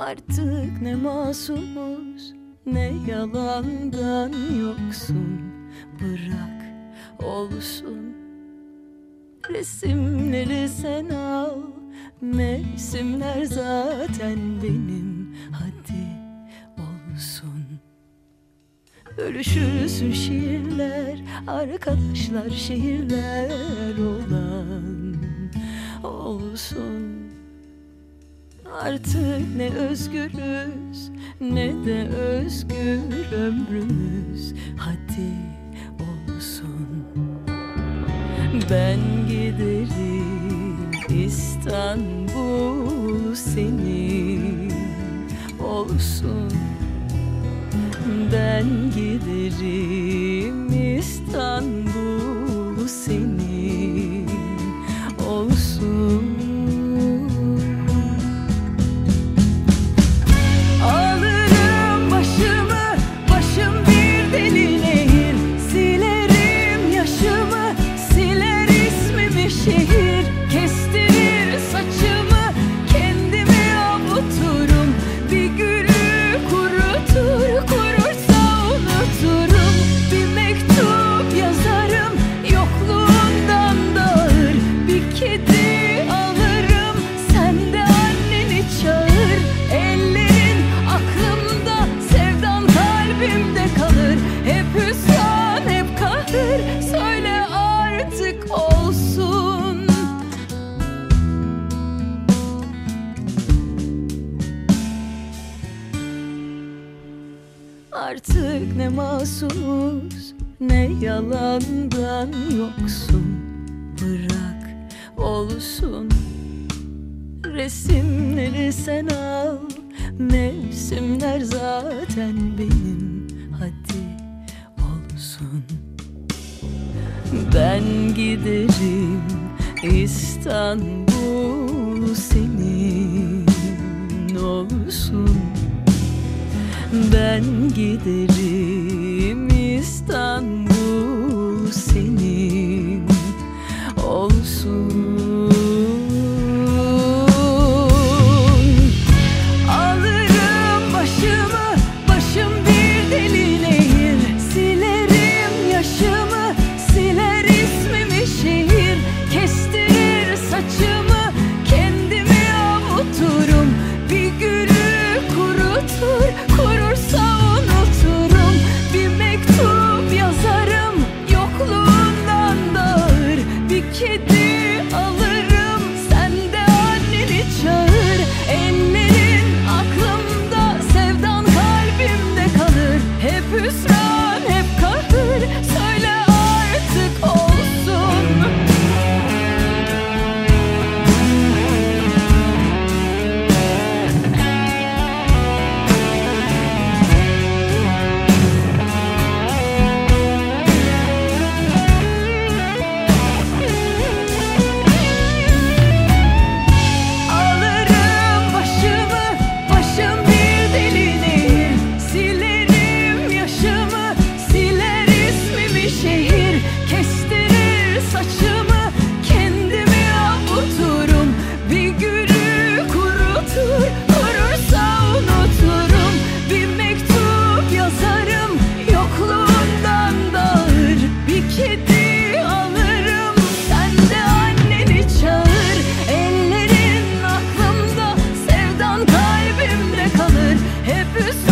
Artık ne masumuz ne yalandan yoksun. Bırak olsun. Resimleri sen al Mevsimler zaten benim. Hadi olsun. Bölüşürsün şiirler Arkadaşlar şehirler olan. Olsun Artık ne özgürüz ne de özgür ömrümüz. Hadi olsun. Ben giderim İstanbul senin. Olsun. Ben giderim Artık ne masumuz ne yalandan yoksun. Bırak olsun Resimleri sen al. Mevsimler zaten benim Hadi olsun. Ben giderim İstanbul senin ben giderim İstanbul senin olsun. Silerim yaşımı, siler ismimi şehir. Kestirir saçımı. Bruce.